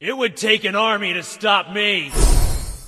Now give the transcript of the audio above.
It would take an army to stop me.